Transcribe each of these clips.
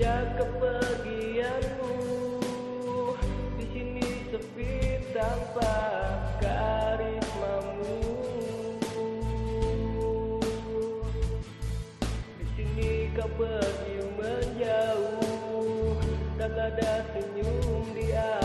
Sejak kepergianmu. Di sini sepi tanpa karismamu. Di sini kau pergi menjauh. Dan ada senyum di atas.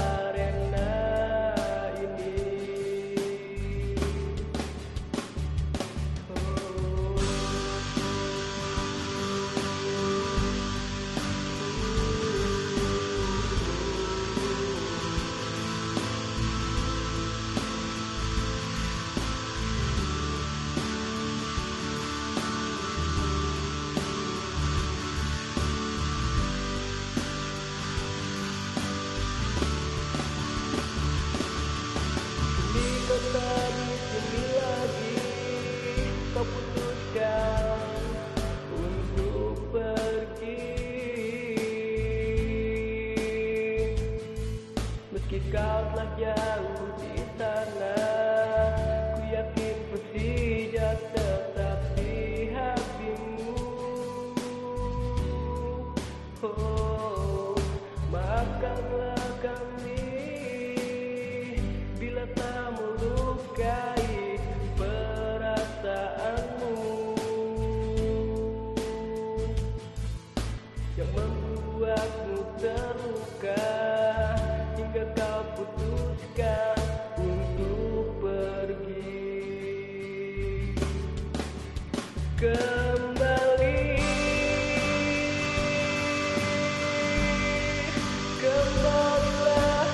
kembali. Kembalilah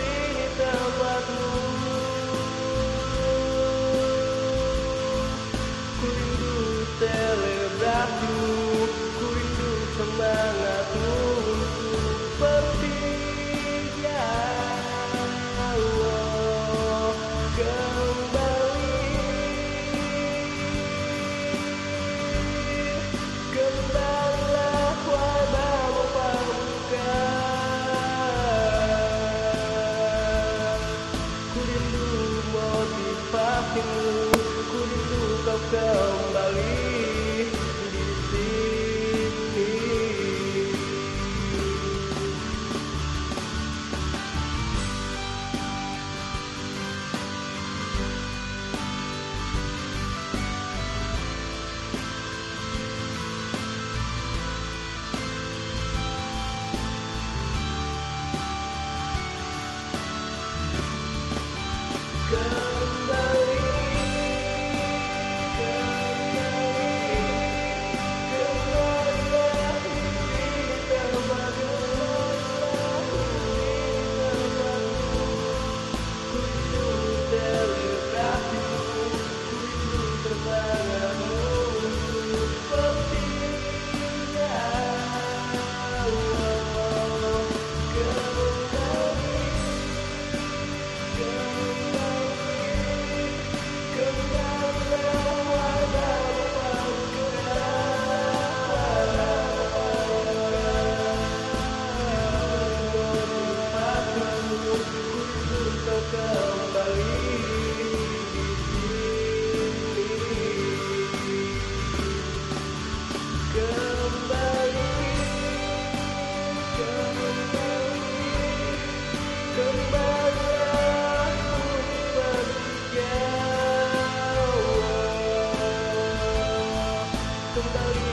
di tempatmu ku rindu telebratu ku rindu semangat tão balido. kembali